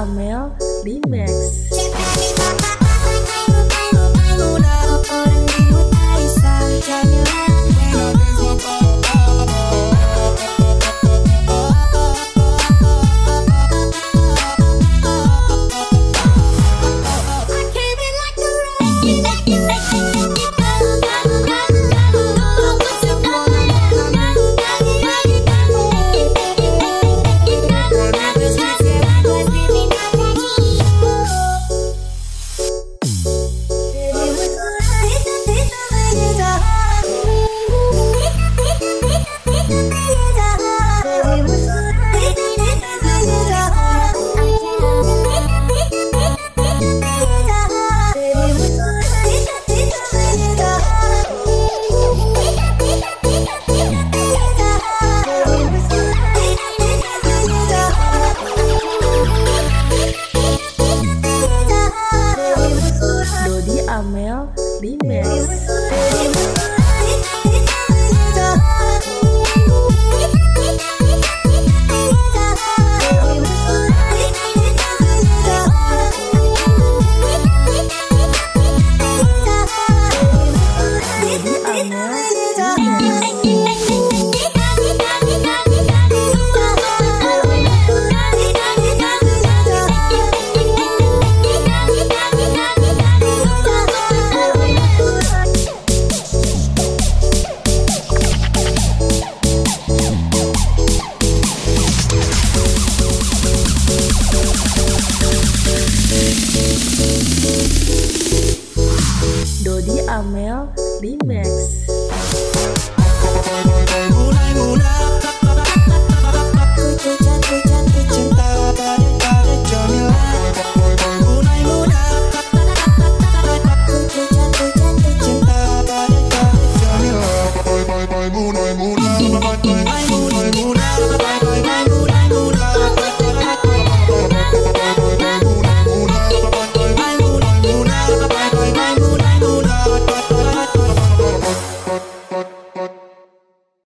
Amel Remix Dodi Amel Dodi Amel Remix